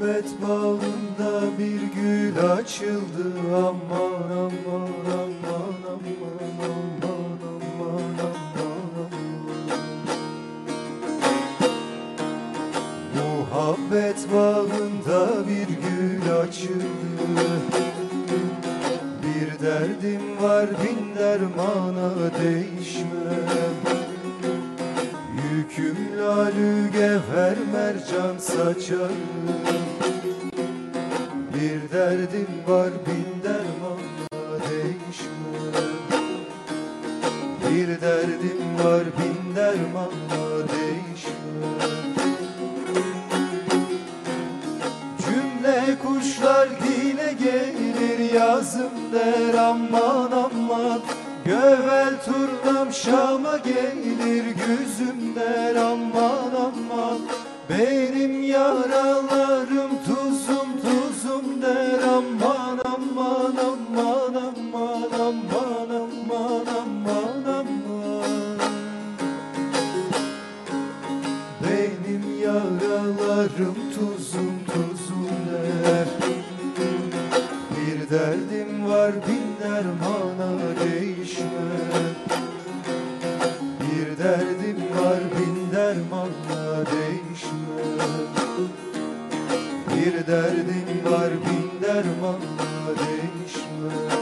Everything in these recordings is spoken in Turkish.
Muhabbet bağında bir gül açıldı. Aman aman aman aman aman aman aman Muhabbet bağında bir gül açıldı. Bir derdim var bin dermana değişmem Yüküm lalü gevher mercan saçarım Bir derdim var bin dermana değişmem Bir derdim var bin dermana değişmem Cümle kuşlar dile gelir yazım der aman Gövel turnam Şam'a gelir güzüm der aman aman. Benim yaralarım tuzum tuzum der aman aman aman aman aman aman aman aman. Benim yaralarım tuzum derdim var bin dermana değişmem Bir derdim var bin dermana değişmem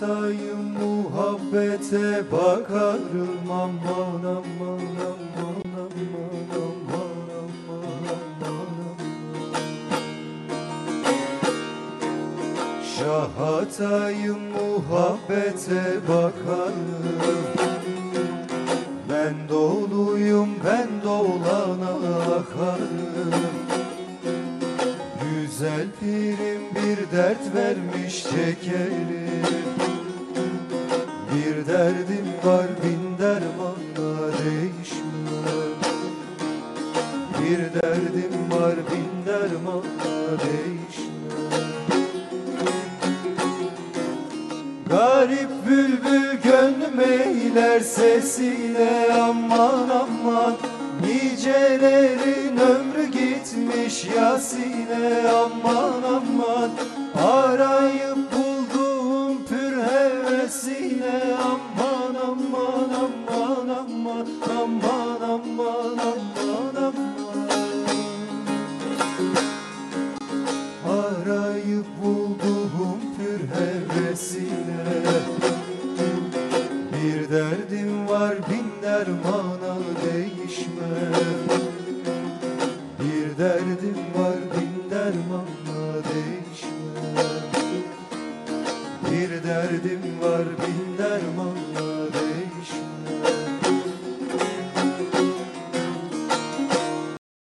Şahatayım muhabbete bakarım. Aman aman aman aman aman Şahatayım muhabbete bakarım. Ben doluyum ben dolana akarım Güzel pirim bir dert vermiş çekerim Bir derdim var bin dermanla değişmem. Bir derdim var bin dermanla değişmem. Garip bülbül gönlüm eyler sesiyle aman aman Nicelerin ömrü gitmiş Yasine. Aman aman Arayıp bulduğum pür hevesine. Aman aman aman aman aman aman aman aman. Arayıp bulduğum zamana değişme. Bir derdim var bin dermanla değişme. Bir derdim var bin dermanla değişme.